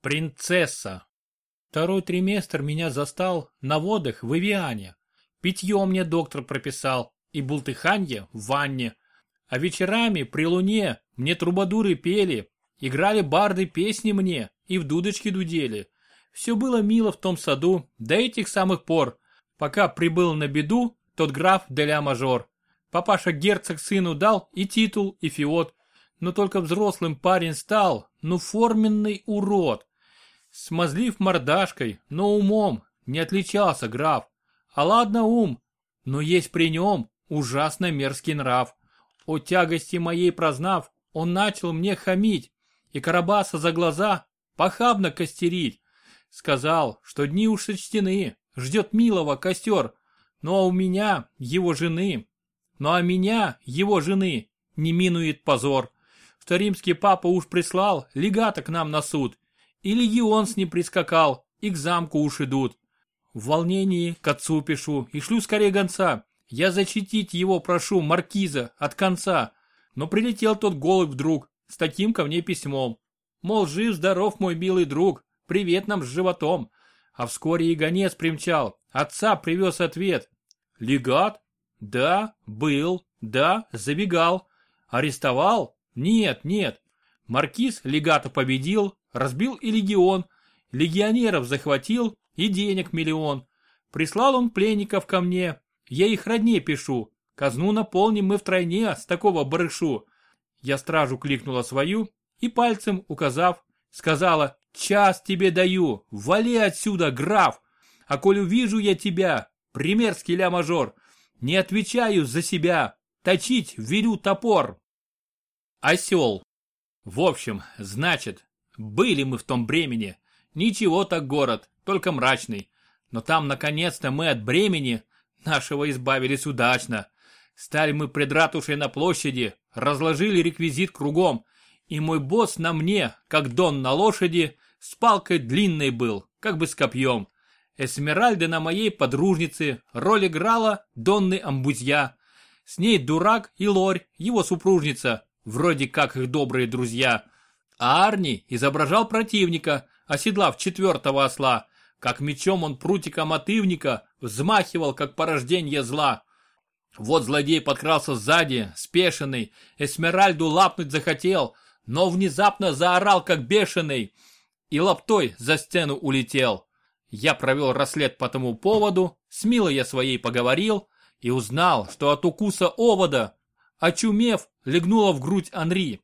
Принцесса. Второй триместр меня застал на водах в Ивиане. Питье мне доктор прописал и бултыханье в ванне. А вечерами при луне мне трубадуры пели, играли барды песни мне и в дудочки дудели. Все было мило в том саду до этих самых пор, пока прибыл на беду тот граф Деля Мажор. Папаша герцог сыну дал и титул, и фиот, но только взрослым парень стал, ну форменный урод. Смазлив мордашкой, но умом не отличался граф. А ладно ум, но есть при нем ужасно мерзкий нрав. О тягости моей прознав, он начал мне хамить и Карабаса за глаза похабно костерить. Сказал, что дни уж сочтены, ждет милого костер, ну а у меня его жены. Ну а меня, его жены, не минует позор что римский папа уж прислал легата к нам на суд, и легион с ним прискакал, и к замку уж идут. В волнении к отцу пишу и шлю скорее гонца. Я защитить его прошу, маркиза, от конца. Но прилетел тот голубь вдруг, с таким ко мне письмом. Мол, жив-здоров, мой милый друг, привет нам с животом. А вскоре и гонец примчал, отца привез ответ. Легат? Да, был, да, забегал. Арестовал? Нет, нет. Маркиз легато победил, разбил и легион, легионеров захватил и денег миллион. Прислал он пленников ко мне, я их роднее пишу. Казну наполним мы втройне с такого барышу. Я стражу кликнула свою и пальцем указав, сказала, час тебе даю, вали отсюда, граф. А коль увижу я тебя, примерский ля-мажор, не отвечаю за себя, точить велю топор. Осел. В общем, значит, были мы в том бремени. Ничего так город, только мрачный. Но там наконец-то мы от бремени нашего избавились удачно. Стали мы пред ратушей на площади, разложили реквизит кругом, и мой босс на мне, как дон на лошади, с палкой длинной был, как бы с копьем. Эсмеральда на моей подружнице роль играла Донны Амбузья. С ней дурак и лорь, его супружница, вроде как их добрые друзья. Арни изображал противника, оседлав четвертого осла. Как мечом он прутика мотывника взмахивал, как порождение зла. Вот злодей подкрался сзади, спешенный, Эсмеральду лапнуть захотел, но внезапно заорал, как бешеный, и лаптой за стену улетел. Я провел расслед по тому поводу, с милой я своей поговорил и узнал, что от укуса овода Очумев, легнула в грудь Анри.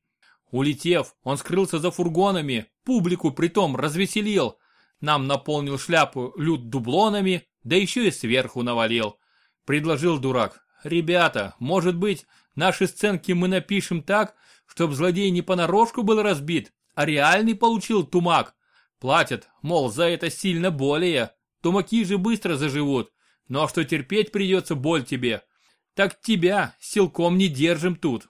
Улетев, он скрылся за фургонами, публику притом развеселил. Нам наполнил шляпу люд дублонами, да еще и сверху навалил. Предложил дурак. Ребята, может быть, наши сценки мы напишем так, чтоб злодей не понарошку был разбит, а реальный получил тумак. Платят, мол, за это сильно более. Тумаки же быстро заживут. Ну а что терпеть придется боль тебе. Так тебя силком не держим тут.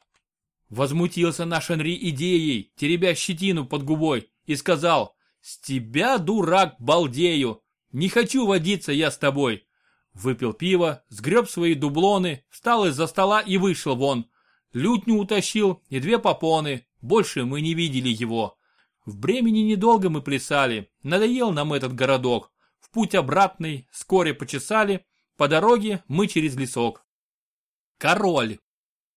Возмутился наш Анри идеей, теребя щетину под губой, и сказал, «С тебя, дурак, балдею! Не хочу водиться я с тобой!» Выпил пиво, сгреб свои дублоны, встал из-за стола и вышел вон. Лютню утащил и две попоны, больше мы не видели его. В Бремени недолго мы плясали, надоел нам этот городок. В путь обратный, вскоре почесали, по дороге мы через лесок. Король.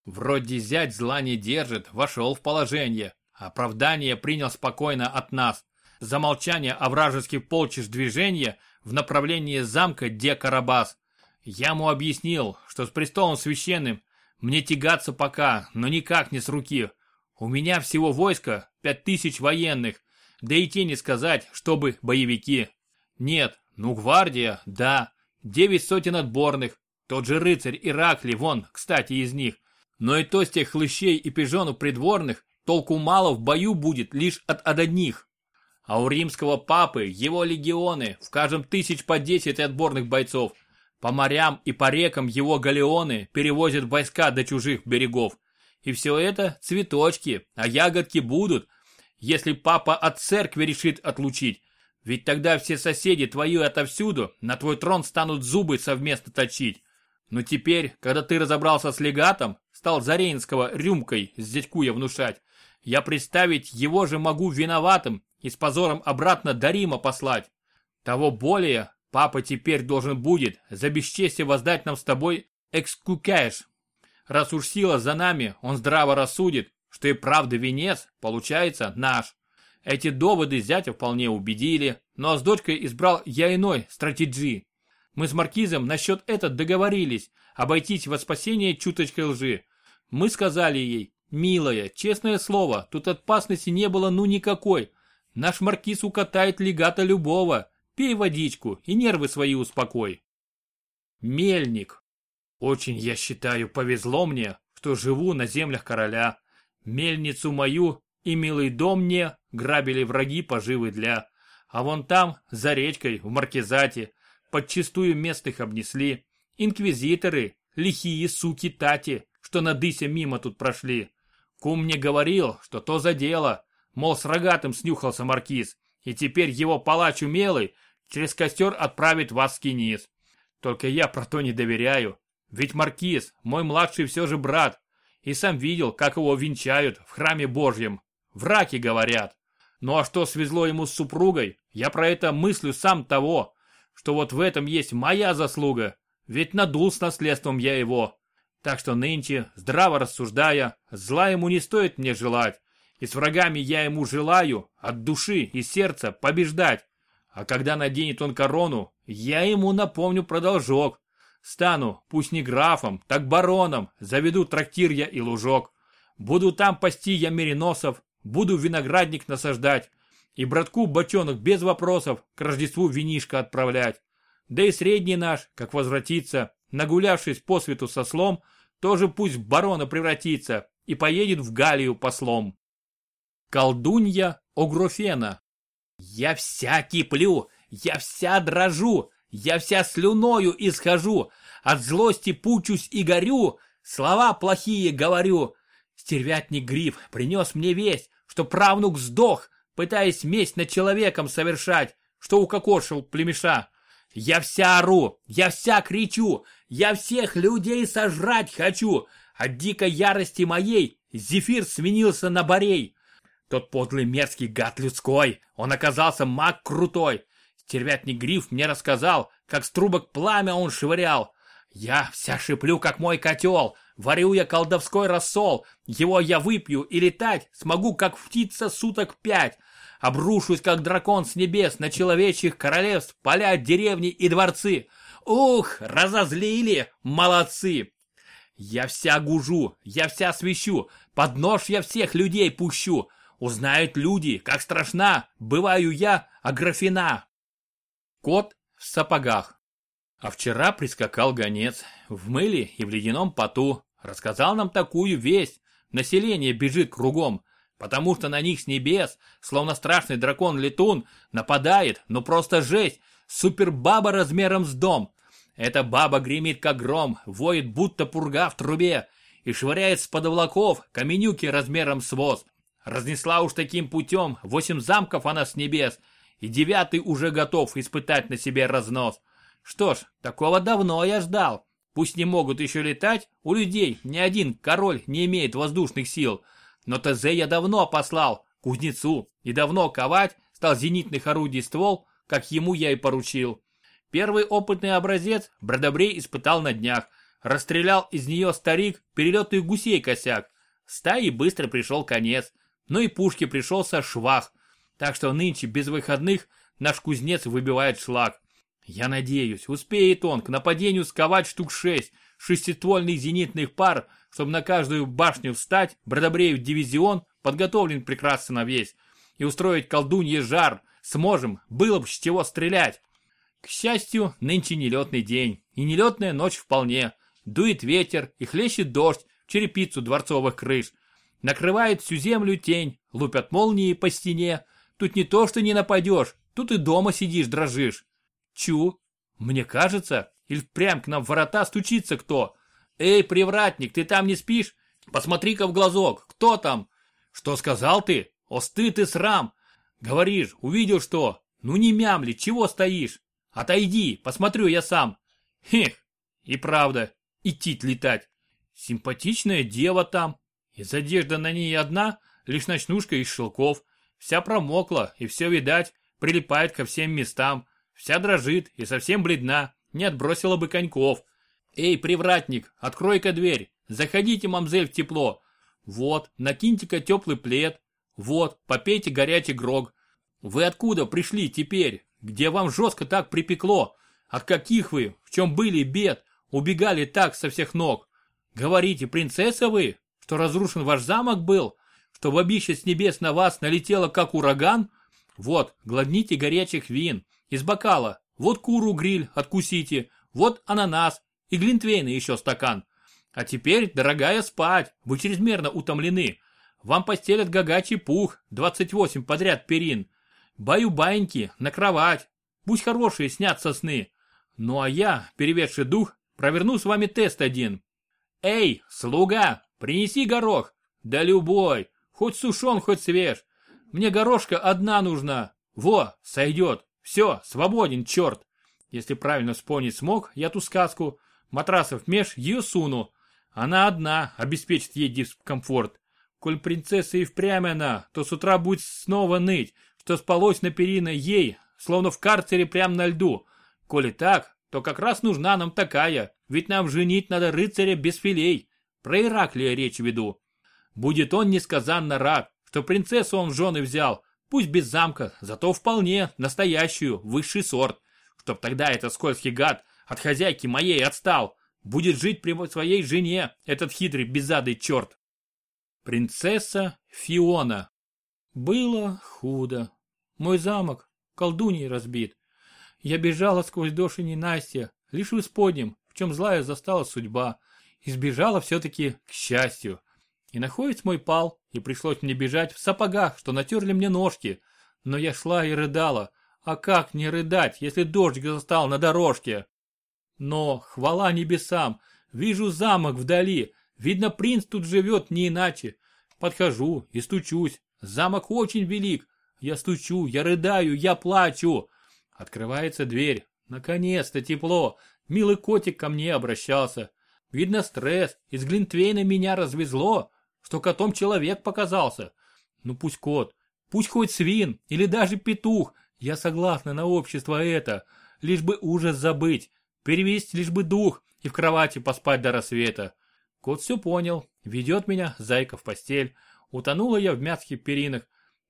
Вроде зять зла не держит, вошел в положение. Оправдание принял спокойно от нас. За молчание о вражеских полчищ движения в направлении замка Де-Карабас. Я ему объяснил, что с престолом священным мне тягаться пока, но никак не с руки. У меня всего войско пять тысяч военных, да и те не сказать, чтобы боевики. Нет, ну гвардия, да, девять сотен отборных, тот же рыцарь Иракли, вон, кстати, из них. Но и то с тех хлыщей и пижонов придворных толку мало в бою будет лишь от, одних. А у римского папы его легионы, в каждом тысяч по десять отборных бойцов. По морям и по рекам его галеоны перевозят войска до чужих берегов. И все это цветочки, а ягодки будут, если папа от церкви решит отлучить. Ведь тогда все соседи твои отовсюду на твой трон станут зубы совместно точить. Но теперь, когда ты разобрался с легатом, стал Зарейнского рюмкой с дядькуя внушать, я представить его же могу виноватым и с позором обратно до Рима послать. Того более, папа теперь должен будет за бесчестие воздать нам с тобой экскукэш. Раз уж сила за нами, он здраво рассудит, что и правда венец, получается, наш. Эти доводы зятя вполне убедили, но с дочкой избрал я иной стратегии. Мы с Маркизом насчет этого договорились, обойтись во спасение чуточкой лжи. Мы сказали ей, милая, честное слово, тут опасности не было ну никакой. Наш Маркиз укатает легата любого. Пей водичку и нервы свои успокой. Мельник. Очень, я считаю, повезло мне, что живу на землях короля. Мельницу мою и милый дом мне грабили враги поживы для. А вон там, за речкой, в Маркизате, подчистую местных обнесли. Инквизиторы, лихие суки Тати, что на дысе мимо тут прошли. Кум мне говорил, что то за дело, мол, с рогатым снюхался маркиз, и теперь его палач умелый через костер отправит вас в Кинис. Только я про то не доверяю, ведь маркиз, мой младший все же брат, и сам видел, как его венчают в храме Божьем. Враки говорят. Ну а что свезло ему с супругой, я про это мыслю сам того, что вот в этом есть моя заслуга, ведь надул с наследством я его. Так что нынче, здраво рассуждая, зла ему не стоит мне желать, и с врагами я ему желаю от души и сердца побеждать. А когда наденет он корону, я ему напомню про должок, Стану, пусть не графом, так бароном, заведу трактир я и лужок. Буду там пасти я мериносов, буду виноградник насаждать. И братку бочонок без вопросов к Рождеству винишко отправлять. Да и средний наш, как возвратится, нагулявшись по свету со слом, тоже пусть в барона превратится и поедет в Галию послом. Колдунья Огрофена. Я вся киплю, я вся дрожу, я вся слюною исхожу, от злости пучусь и горю, слова плохие говорю. Стервятник Гриф принес мне весть, что правнук сдох, пытаясь месть над человеком совершать, что укокошил племеша. Я вся ору, я вся кричу, я всех людей сожрать хочу. От дикой ярости моей зефир сменился на борей. Тот подлый мерзкий гад людской, он оказался маг крутой, Стервятник Гриф мне рассказал, как с трубок пламя он швырял. Я вся шиплю, как мой котел, варю я колдовской рассол, его я выпью и летать смогу, как птица суток пять. Обрушусь, как дракон с небес, на человечьих королевств, поля, деревни и дворцы. Ух, разозлили, молодцы! Я вся гужу, я вся свищу, под нож я всех людей пущу. Узнают люди, как страшна, бываю я, Аграфена. Кот в сапогах. А вчера прискакал гонец, в мыле и в ледяном поту, рассказал нам такую весть. Население бежит кругом, потому что на них с небес, словно страшный дракон-летун, нападает, ну просто жесть, супербаба размером с дом. Эта баба гремит как гром, воет будто пурга в трубе и швыряет с под облаков каменюки размером с воз. Разнесла уж таким путем восемь замков она с небес — и девятый уже готов испытать на себе разнос. Что ж, такого давно я ждал. Пусть не могут еще летать, у людей ни один король не имеет воздушных сил. Но ТЗ я давно послал, кузнецу, и давно ковать стал зенитных орудий ствол, как ему я и поручил. Первый опытный образец Бродобрей испытал на днях. Расстрелял из нее старик перелетных гусей косяк. Стаи быстро пришел конец. Но и пушке пришелся швах. Так что нынче без выходных наш кузнец выбивает шлак. Я надеюсь, успеет он к нападению сковать штук шесть шестиствольных зенитных пар, чтобы на каждую башню встать, Бродобреев дивизион подготовлен прекрасно весь, и устроить колдунье жар. Сможем, было бы с чего стрелять. К счастью, нынче нелетный день, и нелетная ночь вполне. Дует ветер и хлещет дождь в черепицу дворцовых крыш. Накрывает всю землю тень, лупят молнии по стене, Тут не то, что не нападешь, тут и дома сидишь, дрожишь. Чу, мне кажется, или прям к нам в ворота стучится кто. Эй, привратник, ты там не спишь? Посмотри-ка в глазок, кто там? Что сказал ты? О, стыд и срам. Говоришь, увидел что? Ну не мямли, чего стоишь? Отойди, посмотрю я сам. Хех, и правда, идти летать. Симпатичная дева там. Из одежды на ней одна, лишь ночнушка из шелков. Вся промокла, и все, видать, прилипает ко всем местам. Вся дрожит и совсем бледна, не отбросила бы коньков. Эй, привратник, открой-ка дверь, заходите, мамзель, в тепло. Вот, накиньте-ка теплый плед. Вот, попейте горячий грог. Вы откуда пришли теперь? Где вам жестко так припекло? От каких вы, в чем были бед, убегали так со всех ног? Говорите, принцесса вы, что разрушен ваш замок был, что бабища с небес на вас налетела как ураган? Вот, гладните горячих вин, из бокала, вот куру гриль, откусите, вот ананас и глинтвейна еще стакан. А теперь, дорогая, спать, вы чрезмерно утомлены. Вам постелят гагачий пух, 28 подряд перин. Баю-баньки, на кровать. Пусть хорошие снятся сны. Ну а я, переведший дух, проверну с вами тест один. Эй, слуга, принеси горох. Да любой, хоть сушен, хоть свеж. Мне горошка одна нужна. Во, сойдет. Все, свободен, черт. Если правильно вспомнить смог я ту сказку, матрасов меж ее суну. Она одна, обеспечит ей дискомфорт. Коль принцесса и впрямь она, то с утра будет снова ныть, что спалось на перина ей, словно в карцере прямо на льду. Коли так, то как раз нужна нам такая, ведь нам женить надо рыцаря без филей. Про Ираклия речь веду. Будет он несказанно рад, что принцессу он в жены взял, пусть без замка, зато вполне настоящую, высший сорт. Чтоб тогда этот скользкий гад от хозяйки моей отстал. Будет жить при своей жене, этот хитрый беззадый черт. Принцесса Фиона. Было худо. Мой замок колдуней разбит. Я бежала сквозь дождь и ненастья, лишь в исподнем, в чем злая застала судьба. Избежала все-таки к счастью. И находится мой пал, и пришлось мне бежать в сапогах, что натерли мне ножки. Но я шла и рыдала. А как не рыдать, если дождь застал на дорожке? Но, хвала небесам, вижу замок вдали, видно, принц тут живет не иначе. Подхожу и стучусь, замок очень велик. Я стучу, я рыдаю, я плачу. Открывается дверь. Наконец-то тепло. Милый котик ко мне обращался. Видно, стресс. Из Глинтвейна меня развезло, что котом человек показался. Ну пусть кот, пусть хоть свин или даже петух. Я согласна на общество это. Лишь бы ужас забыть перевести лишь бы дух и в кровати поспать до рассвета. Кот все понял, ведет меня, зайка, в постель. Утонула я в мягких перинах,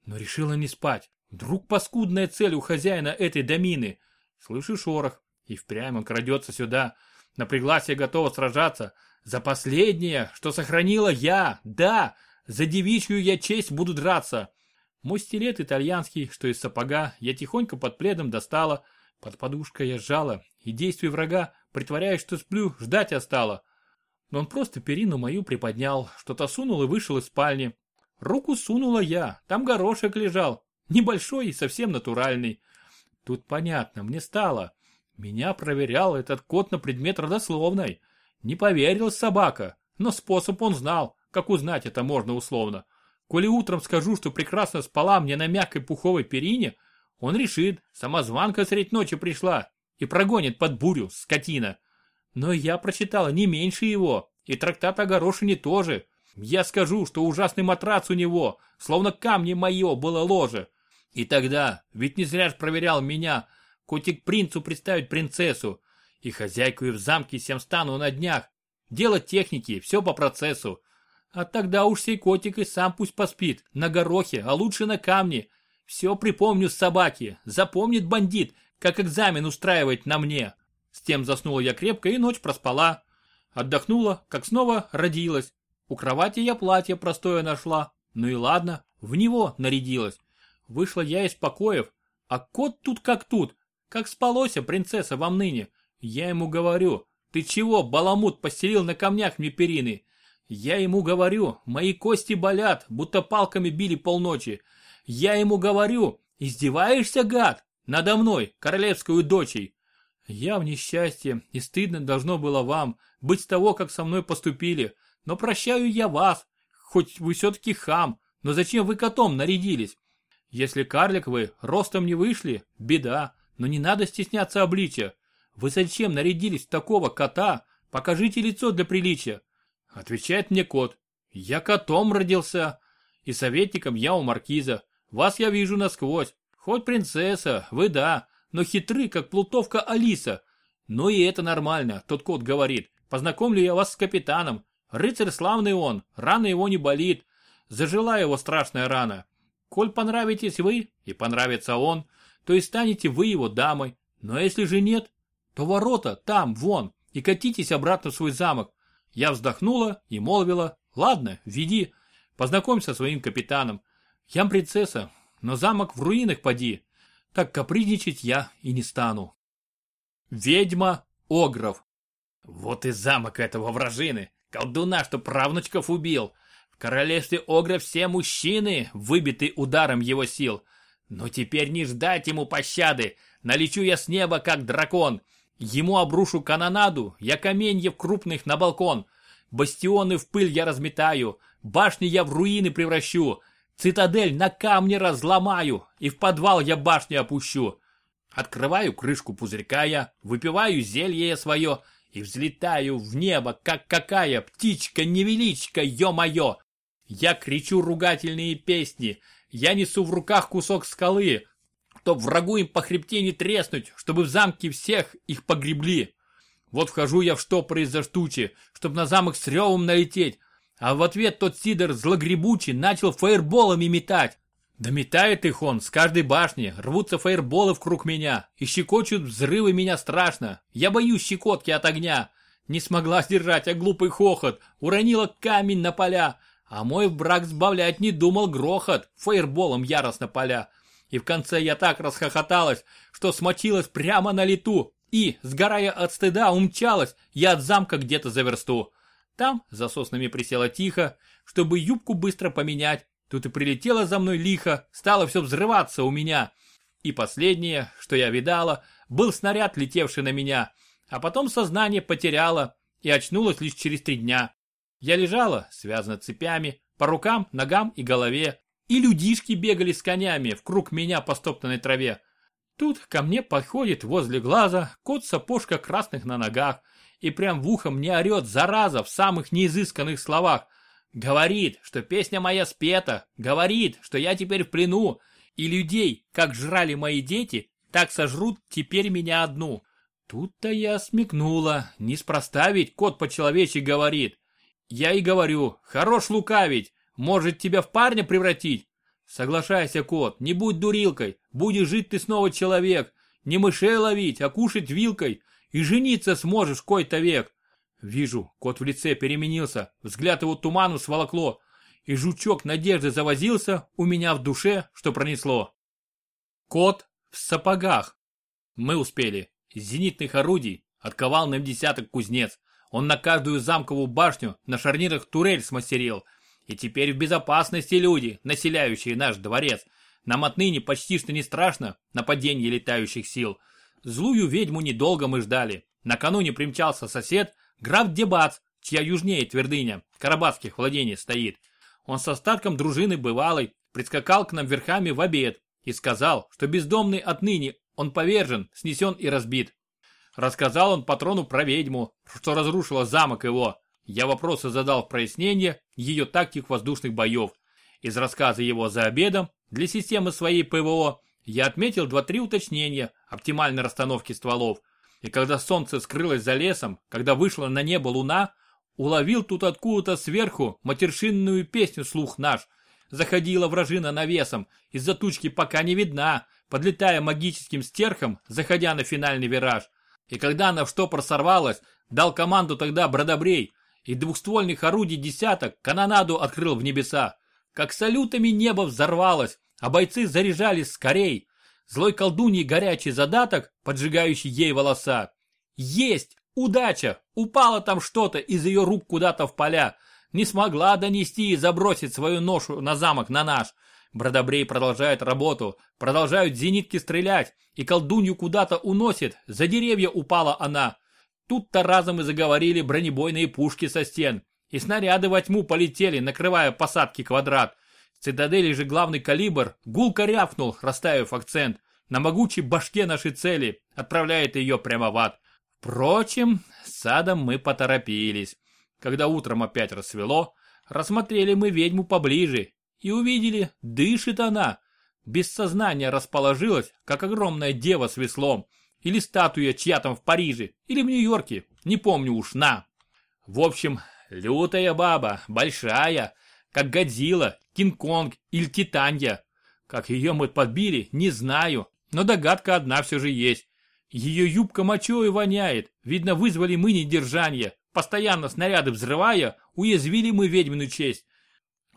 но решила не спать. Вдруг паскудная цель у хозяина этой домины. Слышу шорох, и впрямь он крадется сюда. Напряглась я готова сражаться. За последнее, что сохранила я, да, за девичью я честь буду драться. Мой стилет итальянский, что из сапога, я тихонько под пледом достала, под подушкой я сжала, и действий врага, притворяясь, что сплю, ждать остала. Но он просто перину мою приподнял, что-то сунул и вышел из спальни. Руку сунула я, там горошек лежал, небольшой и совсем натуральный. Тут понятно, мне стало. Меня проверял этот кот на предмет родословной. Не поверил собака, но способ он знал, как узнать это можно условно. Коли утром скажу, что прекрасно спала мне на мягкой пуховой перине, он решит, самозванка средь ночи пришла и прогонит под бурю, скотина. Но я прочитала не меньше его, и трактат о горошине тоже. Я скажу, что ужасный матрац у него, словно камни мое было ложе. И тогда, ведь не зря ж проверял меня, котик принцу представить принцессу. И хозяйку и в замке всем стану на днях. Дело техники, все по процессу. А тогда уж сей котик и сам пусть поспит, на горохе, а лучше на камне, все припомню с собаки, запомнит бандит, как экзамен устраивать на мне. С тем заснула я крепко и ночь проспала. Отдохнула, как снова родилась. У кровати я платье простое нашла. Ну и ладно, в него нарядилась. Вышла я из покоев, а кот тут как тут. Как спалося, принцесса, вам ныне. Я ему говорю, ты чего, баламут, постелил на камнях мне перины? Я ему говорю, мои кости болят, будто палками били полночи. Я ему говорю, издеваешься, гад, надо мной, королевскую дочей. В несчастье, и стыдно должно было вам быть с того, как со мной поступили. Но прощаю я вас, хоть вы все-таки хам, но зачем вы котом нарядились? Если карлик вы, ростом не вышли, беда, но не надо стесняться обличия. Вы зачем нарядились в такого кота? Покажите лицо для приличия. Отвечает мне кот. Я котом родился. и советником я у маркиза. Вас я вижу насквозь. Хоть принцесса, вы да, но хитры, как плутовка Алиса. Но и это нормально, тот кот говорит. Познакомлю я вас с капитаном. Рыцарь славный он, рана его не болит. Зажила его страшная рана. Коль понравитесь вы, и понравится он, то и станете вы его дамой. Но если же нет, то ворота там, вон, и катитесь обратно в свой замок. Я вздохнула и молвила, ладно, веди, познакомься со своим капитаном. Я принцесса, но замок в руинах поди. Так капризничать я и не стану. Ведьма Огров. Вот и замок этого вражины, колдуна, что правнучков убил. В королевстве Огра все мужчины, выбиты ударом его сил. Но теперь не ждать ему пощады. Налечу я с неба, как дракон. Ему обрушу канонаду, я каменьев крупных на балкон. Бастионы в пыль я разметаю, башни я в руины превращу. Цитадель на камне разломаю, и в подвал я башню опущу. Открываю крышку пузырька я, выпиваю зелье свое и взлетаю в небо, как какая птичка-невеличка, ё-моё. Я кричу ругательные песни, я несу в руках кусок скалы, чтоб врагу им по хребте не треснуть, чтобы в замке всех их погребли. Вот вхожу я в штопор из-за штучи, чтоб на замок с ревом налететь, а в ответ тот Сидор злогребучий начал фаерболами метать. Да метает их он с каждой башни, рвутся фаерболы вокруг меня, и щекочут взрывы меня страшно. Я боюсь щекотки от огня. Не смогла сдержать, а глупый хохот, уронила камень на поля, а мой брак сбавлять не думал грохот, фаерболом яростно поля. И в конце я так расхохоталась, что смочилась прямо на лету и, сгорая от стыда, умчалась я от замка где-то за версту. Там за соснами присела тихо, чтобы юбку быстро поменять. Тут и прилетела за мной лихо, стало все взрываться у меня. И последнее, что я видала, был снаряд, летевший на меня. А потом сознание потеряла и очнулась лишь через три дня. Я лежала, связана цепями, по рукам, ногам и голове. И людишки бегали с конями в круг меня по стоптанной траве. Тут ко мне подходит возле глаза кот-сапожка красных на ногах и прям в ухо мне орет, зараза, в самых неизысканных словах. Говорит, что песня моя спета, говорит, что я теперь в плену, и людей, как жрали мои дети, так сожрут теперь меня одну. Тут-то я смекнула, неспроста ведь кот по-человечески говорит. Я и говорю, хорош лукавить, может тебя в парня превратить? Соглашайся, кот, не будь дурилкой, будешь жить ты снова человек, не мышей ловить, а кушать вилкой, и жениться сможешь кой-то век. Вижу, кот в лице переменился, взгляд его туману сволокло, и жучок надежды завозился у меня в душе, что пронесло. Кот в сапогах. Мы успели. Из зенитных орудий отковал нам десяток кузнец. Он на каждую замковую башню на шарнирах турель смастерил. И теперь в безопасности люди, населяющие наш дворец. Нам отныне почти что не страшно нападение летающих сил. Злую ведьму недолго мы ждали. Накануне примчался сосед, граф Дебац, чья южнее твердыня, карабатских владений стоит. Он с остатком дружины бывалой прискакал к нам верхами в обед и сказал, что бездомный отныне он повержен, снесен и разбит. Рассказал он патрону про ведьму, что разрушила замок его. Я вопросы задал в прояснение ее тактик воздушных боев. Из рассказа его за обедом для системы своей ПВО я отметил два-три уточнения оптимальной расстановки стволов. И когда солнце скрылось за лесом, когда вышла на небо луна, уловил тут откуда-то сверху матершинную песню слух наш. Заходила вражина навесом, из-за тучки пока не видна, подлетая магическим стерхом, заходя на финальный вираж. И когда она в штопор сорвалась, дал команду тогда Бродобрей, и двухствольных орудий десяток канонаду открыл в небеса. Как салютами небо взорвалось, а бойцы заряжались скорей. Злой колдуньи горячий задаток, поджигающий ей волоса. Есть! Удача! Упало там что-то из ее рук куда-то в поля. Не смогла донести и забросить свою ношу на замок на наш. Бродобрей продолжает работу, продолжают зенитки стрелять, и колдунью куда-то уносит, за деревья упала она. Тут-то разом и заговорили бронебойные пушки со стен, и снаряды во тьму полетели, накрывая посадки квадрат. Цитадели же главный калибр гулко рявкнул, расставив акцент, на могучей башке нашей цели, отправляет ее прямо в ад. Впрочем, с садом мы поторопились. Когда утром опять рассвело, рассмотрели мы ведьму поближе и увидели, дышит она. Без сознания расположилась, как огромная дева с веслом. Или статуя чья там в Париже, или в Нью-Йорке, не помню уж, на. В общем, лютая баба, большая, как Годзилла, Кинг-Конг или Титанья. Как ее мы подбили, не знаю, но догадка одна все же есть. Ее юбка мочой воняет, видно вызвали мы недержание, постоянно снаряды взрывая, уязвили мы ведьмину честь.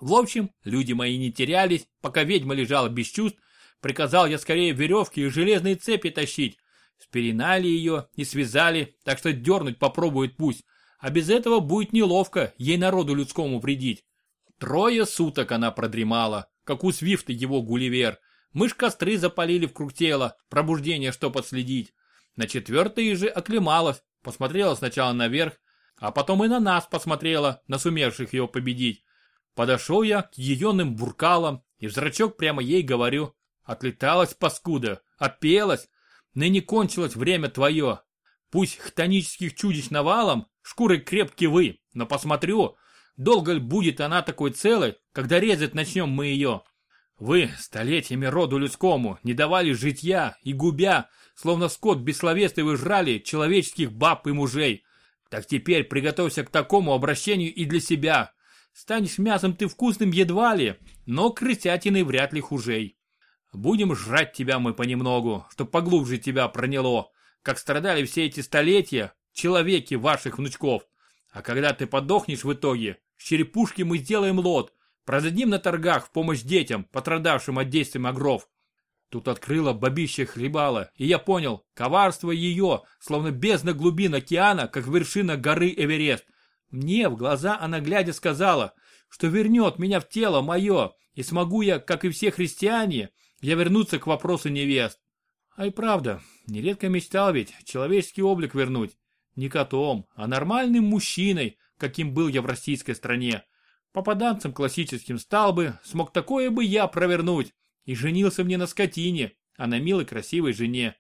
В общем, люди мои не терялись, пока ведьма лежала без чувств, приказал я скорее веревки и железные цепи тащить. Спеленали ее и связали, так что дернуть попробует пусть, а без этого будет неловко ей народу людскому вредить. Трое суток она продремала, как у Свифта его Гулливер. Мы ж костры запалили в круг тела, пробуждение что подследить. На четвертый же оклемалась, посмотрела сначала наверх, а потом и на нас посмотрела, на сумевших его победить. Подошел я к ееным буркалам и в зрачок прямо ей говорю. Отлеталась паскуда, опелась, ныне кончилось время твое. Пусть хтонических чудищ навалом, шкуры крепки вы, но посмотрю, долго ли будет она такой целой, когда резать начнем мы ее. Вы столетиями роду людскому не давали житья и губя, словно скот бессловесный вы жрали человеческих баб и мужей. Так теперь приготовься к такому обращению и для себя. Станешь мясом ты вкусным едва ли, но крысятиной вряд ли хужей. Будем жрать тебя мы понемногу, чтоб поглубже тебя проняло, как страдали все эти столетия человеки ваших внучков. А когда ты подохнешь в итоге, черепушки мы сделаем лот, продадим на торгах в помощь детям, пострадавшим от действия огров. Тут открыла бабище хлебала, и я понял, коварство ее, словно бездна глубин океана, как вершина горы Эверест. Мне в глаза она глядя сказала, что вернет меня в тело мое, и смогу я, как и все христиане, я вернуться к вопросу невест. А и правда, нередко мечтал ведь человеческий облик вернуть. Не котом, а нормальным мужчиной, каким был я в российской стране. Попаданцем классическим стал бы, смог такое бы я провернуть. И женился мне на скотине, а на милой красивой жене.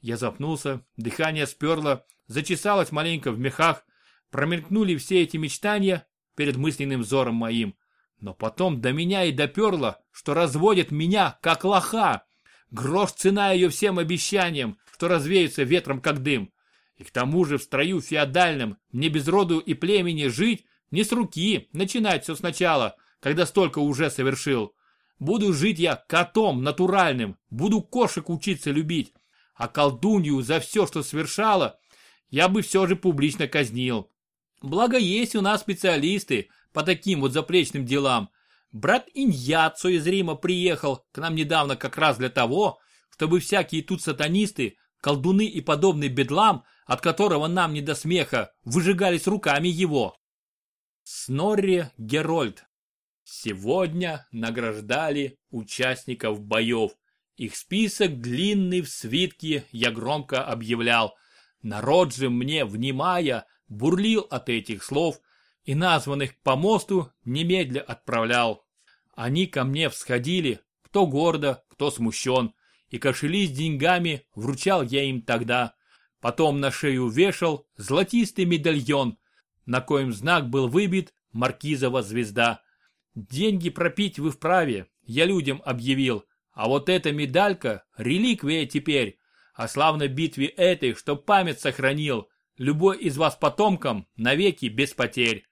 Я запнулся, дыхание сперло, зачесалось маленько в мехах, промелькнули все эти мечтания перед мысленным взором моим. Но потом до меня и доперло, что разводит меня, как лоха. Грош цена ее всем обещаниям, что развеются ветром, как дым. И к тому же в строю феодальном мне без роду и племени жить не с руки, начинать все сначала, когда столько уже совершил. Буду жить я котом натуральным, буду кошек учиться любить. А колдунью за все, что совершала, я бы все же публично казнил. Благо есть у нас специалисты по таким вот заплечным делам. Брат Иньяцо из Рима приехал к нам недавно как раз для того, чтобы всякие тут сатанисты, колдуны и подобный бедлам, от которого нам не до смеха, выжигались руками его. Снорри Герольд Сегодня награждали участников боев. Их список длинный в свитке я громко объявлял. Народ же мне, внимая, бурлил от этих слов и названных по мосту немедля отправлял. Они ко мне всходили, кто гордо, кто смущен, и кошели с деньгами вручал я им тогда. Потом на шею вешал золотистый медальон, на коем знак был выбит маркизова звезда. Деньги пропить вы вправе, я людям объявил. А вот эта медалька – реликвия теперь. О славной битве этой, что память сохранил. Любой из вас потомкам навеки без потерь.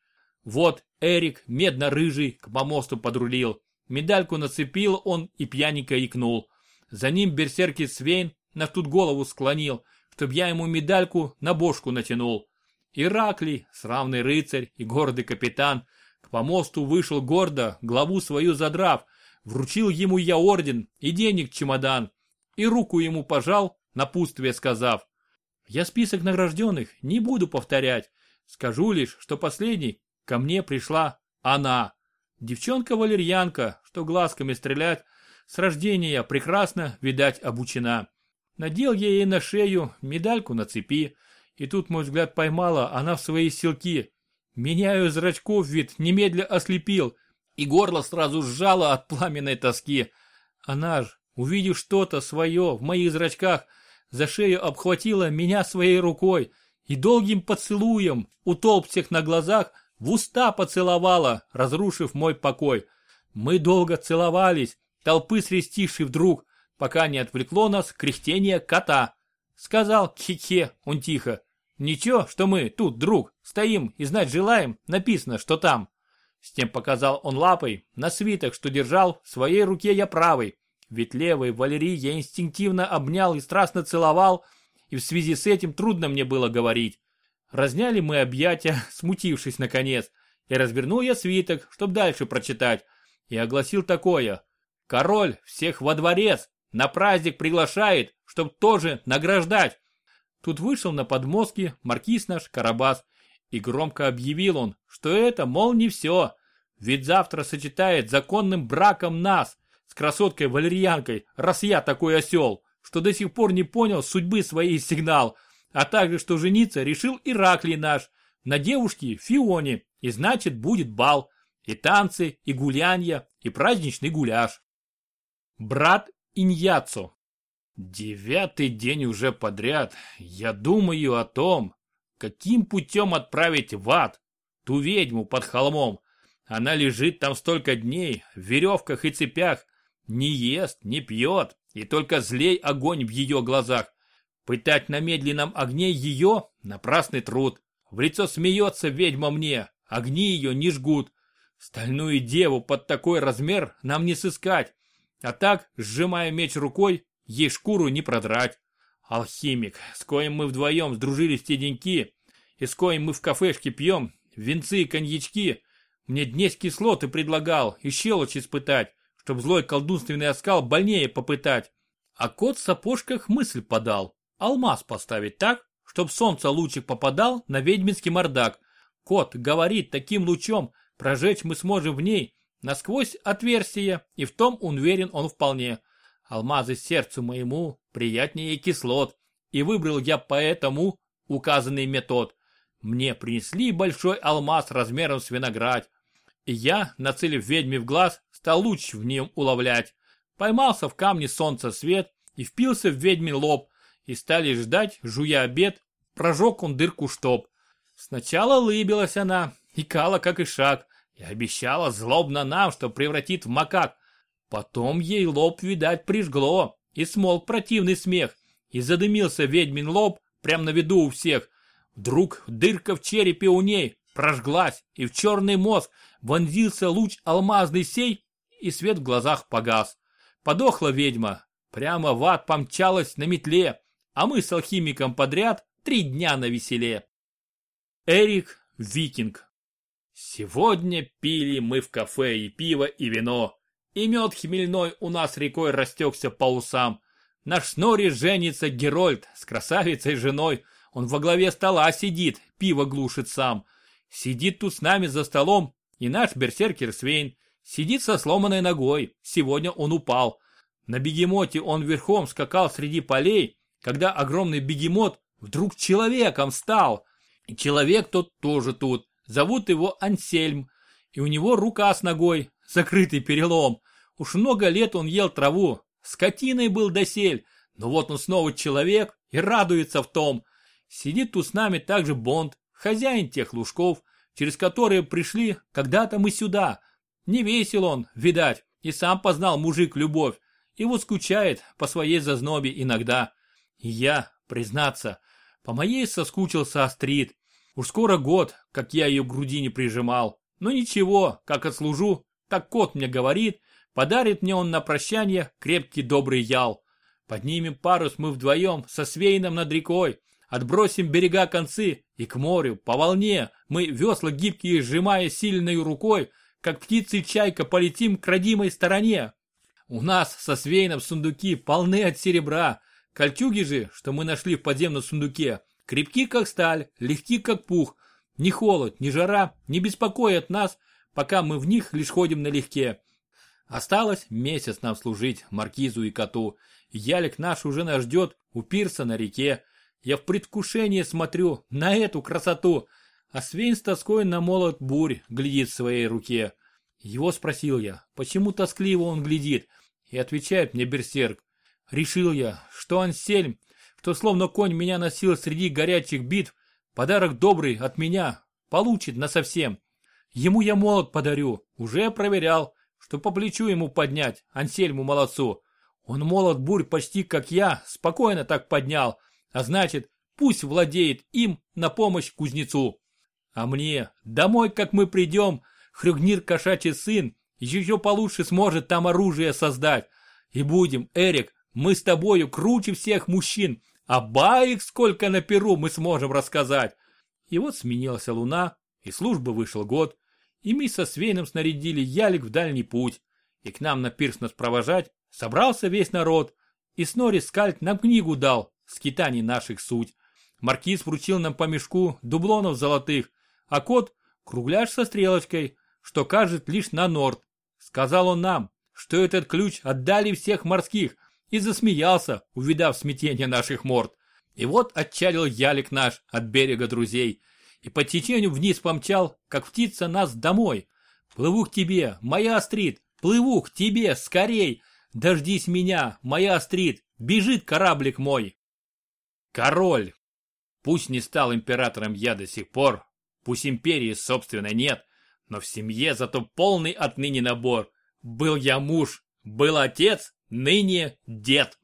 Вот Эрик, медно-рыжий, к помосту подрулил. Медальку нацепил он и пьяненько икнул. За ним берсеркий Свейн на тут голову склонил, чтоб я ему медальку на бошку натянул. Ираклий, сравный рыцарь и гордый капитан – к помосту вышел гордо, главу свою задрав, вручил ему я орден и денег чемодан, и руку ему пожал, напутствие сказав. Я список награжденных не буду повторять, скажу лишь, что последней ко мне пришла она. Девчонка-валерьянка, что глазками стрелять, с рождения прекрасно, видать, обучена. Надел я ей на шею медальку на цепи, и тут мой взгляд поймала она в свои силки, Меняю зрачков вид, немедля ослепил, и горло сразу сжало от пламенной тоски. Она ж, увидев что-то свое в моих зрачках, за шею обхватила меня своей рукой и долгим поцелуем у толп всех на глазах в уста поцеловала, разрушив мой покой. Мы долго целовались, толпы срестивши вдруг, пока не отвлекло нас кряхтение кота. Сказал Кхе-Кхе он тихо. Ничего, что мы тут, друг, стоим и знать желаем, написано, что там. С тем показал он лапой на свиток, что держал в своей руке я правой. Ведь левой Валерий я инстинктивно обнял и страстно целовал, и в связи с этим трудно мне было говорить. Разняли мы объятия, смутившись наконец, и развернул я свиток, чтоб дальше прочитать, и огласил такое. Король всех во дворец, на праздник приглашает, чтоб тоже награждать. Тут вышел на подмостки маркиз наш Карабас, и громко объявил он, что это, мол, не все. Ведь завтра сочетает законным браком нас с красоткой валерьянкой, раз я такой осел, что до сих пор не понял судьбы своей сигнал, а также, что жениться решил Ираклий наш, на девушке Фионе, и значит будет бал, и танцы, и гулянья, и праздничный гуляш. Брат Иньяцо. Девятый день уже подряд я думаю о том, каким путем отправить в ад ту ведьму под холмом. Она лежит там столько дней, в веревках и цепях, не ест, не пьет, и только злей огонь в ее глазах. Пытать на медленном огне ее – напрасный труд. В лицо смеется ведьма мне, огни ее не жгут. Стальную деву под такой размер нам не сыскать. А так, сжимая меч рукой, ей шкуру не продрать. Алхимик, с коим мы вдвоем сдружились те деньки, и с коим мы в кафешке пьем, венцы и коньячки, мне днесь кислоты предлагал и щелочь испытать, чтоб злой колдунственный оскал больнее попытать. А кот в сапожках мысль подал, алмаз поставить так, чтоб солнце лучик попадал на ведьминский мордак. Кот говорит, таким лучом прожечь мы сможем в ней насквозь отверстие, и в том уверен он вполне. Алмазы сердцу моему приятнее кислот, и выбрал я поэтому указанный метод. Мне принесли большой алмаз размером с виноград, и я, нацелив ведьме в глаз, стал луч в нем уловлять. Поймался в камне солнца свет и впился в ведьмин лоб, и стали ждать, жуя обед, прожег он дырку штоп. Сначала улыбилась она, икала как и шаг, и обещала злобно нам, что превратит в макак. Потом ей лоб, видать, прижгло, и смолк противный смех, и задымился ведьмин лоб прямо на виду у всех. Вдруг дырка в черепе у ней прожглась, и в черный мозг вонзился луч алмазный сей, и свет в глазах погас. Подохла ведьма, прямо в ад помчалась на метле, а мы с алхимиком подряд три дня на веселе. Эрик Викинг Сегодня пили мы в кафе и пиво, и вино. И мед хмельной у нас рекой растекся по усам. Наш Снори женится Герольд с красавицей женой. Он во главе стола сидит, пиво глушит сам. Сидит тут с нами за столом и наш берсеркер Свейн. Сидит со сломанной ногой, сегодня он упал. На бегемоте он верхом скакал среди полей, когда огромный бегемот вдруг человеком стал. И человек тот тоже тут. Зовут его Ансельм, и у него рука с ногой, закрытый перелом. Уж много лет он ел траву, скотиной был досель, но вот он снова человек и радуется в том. Сидит тут с нами также Бонд, хозяин тех лужков, через которые пришли когда-то мы сюда. Не весел он, видать, и сам познал мужик любовь, и вот скучает по своей зазнобе иногда. И я, признаться, по моей соскучился Астрид. Уж скоро год, как я ее к груди не прижимал. Но ничего, как отслужу, так кот мне говорит, подарит мне он на прощание крепкий добрый ял. Поднимем парус мы вдвоем со Свейном над рекой, отбросим берега концы и к морю, по волне, мы весла гибкие сжимая сильной рукой, как птицы и чайка полетим к родимой стороне. У нас со Свейном сундуки полны от серебра, кольчуги же, что мы нашли в подземном сундуке, Крепки, как сталь, легки, как пух. Ни холод, ни жара не беспокоят нас, пока мы в них лишь ходим налегке. Осталось месяц нам служить, маркизу и коту. Ялик наш уже нас ждет у пирса на реке. Я в предвкушении смотрю на эту красоту, а Свейн с тоской на молот бурь глядит в своей руке. Его спросил я, почему тоскливо он глядит, и отвечает мне берсерк. Решил я, что Ансельм что словно конь меня носил среди горячих битв, подарок добрый от меня, получит насовсем. Ему я молот подарю, уже проверял, что по плечу ему поднять, Ансельму молодцу. Он молод бурь почти как я, спокойно так поднял, а значит, пусть владеет им на помощь кузнецу. А мне, домой как мы придем, Хрюгнир кошачий сын, еще получше сможет там оружие создать. И будем, Эрик, мы с тобою круче всех мужчин, а баек сколько на перу мы сможем рассказать. И вот сменилась луна, и службы вышел год, и мы со Свейном снарядили ялик в дальний путь, и к нам на пирс нас провожать собрался весь народ, и Снори Скальд нам книгу дал, скитаний наших суть. Маркиз вручил нам по мешку дублонов золотых, а кот – кругляш со стрелочкой, что кажет лишь на норд. Сказал он нам, что этот ключ отдали всех морских, и засмеялся, увидав смятение наших морд. И вот отчалил ялик наш от берега друзей, и по течению вниз помчал, как птица нас домой. Плыву к тебе, моя Астрид, плыву к тебе, скорей! Дождись меня, моя Астрид, бежит кораблик мой. Король. Пусть не стал императором я до сих пор, пусть империи собственной нет, но в семье зато полный отныне набор. Был я муж, был отец, ныне дед.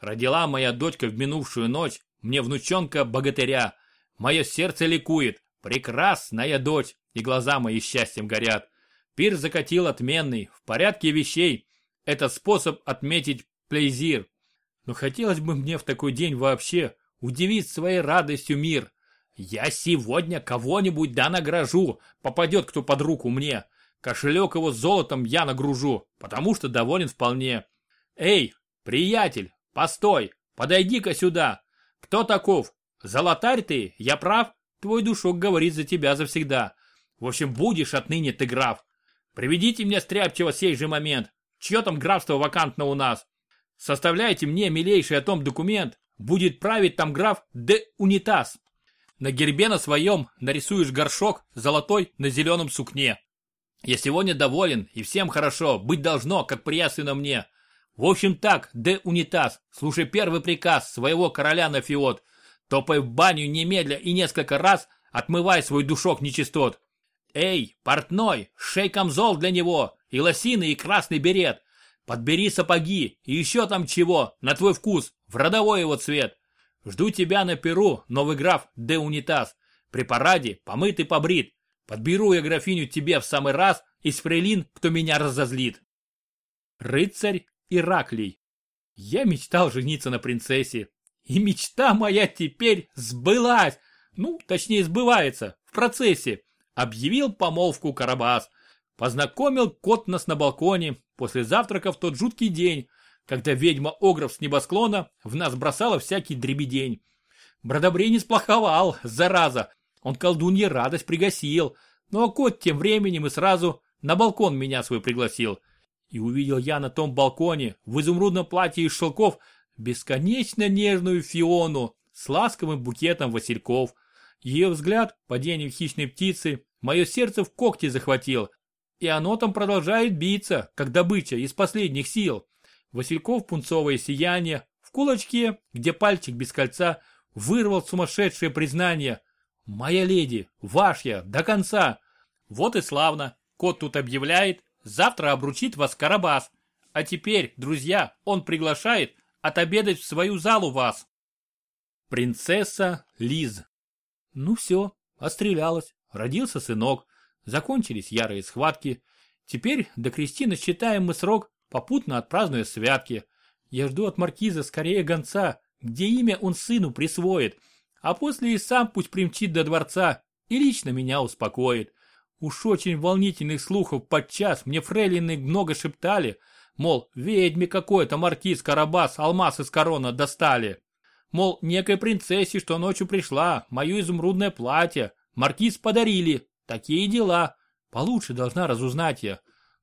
Родила моя дочка в минувшую ночь мне внучонка-богатыря. Мое сердце ликует, прекрасная дочь, и глаза мои счастьем горят. Пир закатил отменный, в порядке вещей. Это способ отметить плейзир. Но хотелось бы мне в такой день вообще удивить своей радостью мир. Я сегодня кого-нибудь да награжу, попадет кто под руку мне. Кошелек его золотом я нагружу, потому что доволен вполне. Эй, приятель, постой, подойди-ка сюда. Кто таков? Золотарь ты, я прав? Твой душок говорит за тебя завсегда. В общем, будешь отныне ты граф. Приведите мне стряпчего сей же момент. Чье там графство вакантно у нас? Составляйте мне, милейший, о том документ. Будет править там граф де Унитаз. На гербе на своем нарисуешь горшок золотой на зеленом сукне. Я сегодня доволен, и всем хорошо, быть должно, как приятственно мне. В общем так, де унитаз, слушай первый приказ своего короля на фиот. Топай в баню немедля и несколько раз отмывай свой душок нечистот. Эй, портной, шей камзол для него, и лосины, и красный берет. Подбери сапоги, и еще там чего, на твой вкус, в родовой его цвет. Жду тебя на перу, новый граф де унитаз. При параде помыт и побрит. Подберу я графиню тебе в самый раз из фрейлин, кто меня разозлит. Рыцарь Ираклий. Я мечтал жениться на принцессе. И мечта моя теперь сбылась. Ну, точнее сбывается, в процессе. Объявил помолвку Карабас. Познакомил кот нас на балконе после завтрака в тот жуткий день, когда ведьма Огров с небосклона в нас бросала всякий дребедень. Бродобрей не сплоховал, зараза. Он колдунье радость пригасил. Ну а кот тем временем и сразу на балкон меня свой пригласил. И увидел я на том балконе в изумрудном платье из шелков бесконечно нежную Фиону с ласковым букетом васильков. Ее взгляд, падению хищной птицы, мое сердце в когти захватил. И оно там продолжает биться, как добыча из последних сил. Васильков пунцовое сияние, в кулачке, где пальчик без кольца, вырвал сумасшедшее признание. «Моя леди, ваш я, до конца!» Вот и славно. Кот тут объявляет, Завтра обручит вас Карабас. А теперь, друзья, он приглашает отобедать в свою залу вас. Принцесса Лиз. Ну все, отстрелялась, родился сынок, закончились ярые схватки. Теперь до крестины считаем мы срок, попутно отпразднуя святки. Я жду от маркиза скорее гонца, где имя он сыну присвоит, а после и сам пусть примчит до дворца и лично меня успокоит. Уж очень волнительных слухов подчас мне фрейлины много шептали, мол, ведьме какой-то маркиз Карабас алмаз из корона достали. Мол, некой принцессе, что ночью пришла, мое изумрудное платье, маркиз подарили, такие дела. Получше должна разузнать я.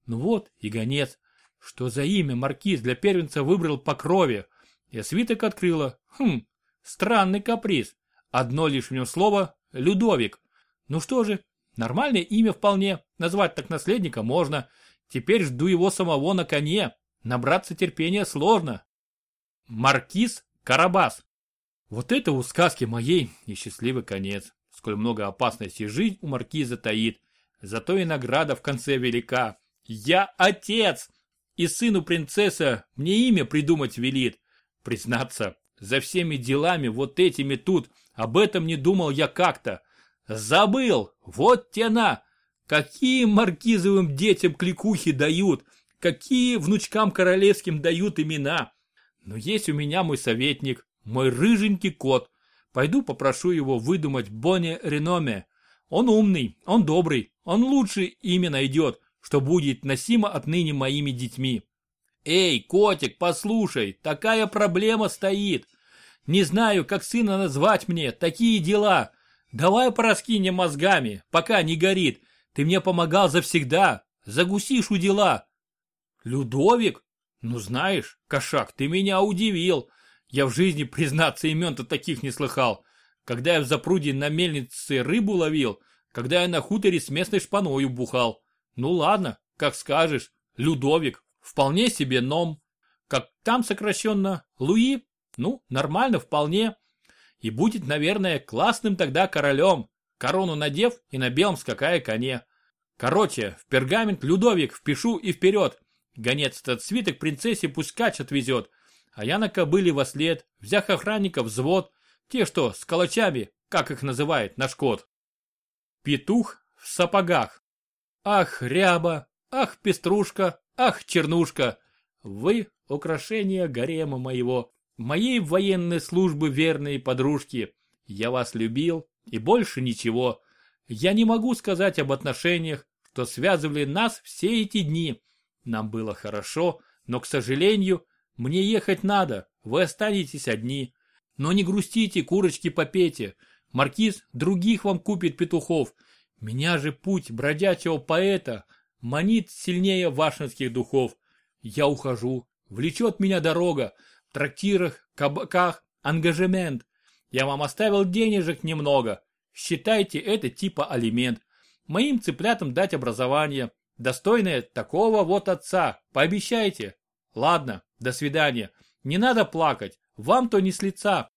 Ну вот и гонец. Что за имя маркиз для первенца выбрал по крови? Я свиток открыла. Хм, странный каприз. Одно лишь в нем слово – Людовик. Ну что же, Нормальное имя вполне, назвать так наследника можно. Теперь жду его самого на коне. Набраться терпения сложно. Маркиз Карабас. Вот это у сказки моей и счастливый конец. Сколь много опасностей жизнь у маркиза таит. Зато и награда в конце велика. Я отец! И сыну принцесса мне имя придумать велит. Признаться, за всеми делами вот этими тут, об этом не думал я как-то. Забыл, вот тена. Какие маркизовым детям кликухи дают, какие внучкам королевским дают имена. Но есть у меня мой советник, мой рыженький кот. Пойду попрошу его выдумать Бонни Реноме. Он умный, он добрый, он лучше имя найдет, что будет носимо отныне моими детьми. Эй, котик, послушай, такая проблема стоит. Не знаю, как сына назвать мне, такие дела. Давай пораскинем мозгами, пока не горит. Ты мне помогал завсегда, загусишь у дела. Людовик? Ну знаешь, кошак, ты меня удивил. Я в жизни, признаться, имен-то таких не слыхал. Когда я в запруде на мельнице рыбу ловил, когда я на хуторе с местной шпаною бухал. Ну ладно, как скажешь, Людовик, вполне себе ном. Как там сокращенно, Луи? Ну, нормально, вполне. И будет, наверное, классным тогда королем, корону надев и на белом скакая коне. Короче, в пергамент Людовик впишу и вперед. Гонец этот свиток принцессе пусть кач отвезет. А я на кобыле во след, взяв охранников взвод, те, что с калачами, как их называет наш кот. Петух в сапогах. Ах, ряба, ах, пеструшка, ах, чернушка. Вы — украшение гарема моего, моей военной службы верные подружки. Я вас любил, и больше ничего. Я не могу сказать об отношениях, что связывали нас все эти дни. Нам было хорошо, но, к сожалению, мне ехать надо, вы останетесь одни. Но не грустите, курочки попейте. Маркиз других вам купит петухов. Меня же путь бродячего поэта манит сильнее вашинских духов. Я ухожу, влечет меня дорога. Трактирах, кабаках, ангажемент. Я вам оставил денежек немного. Считайте это типа алимент. Моим цыплятам дать образование, достойное такого вот отца. Пообещайте. Ладно, до свидания. Не надо плакать, вам то не с лица.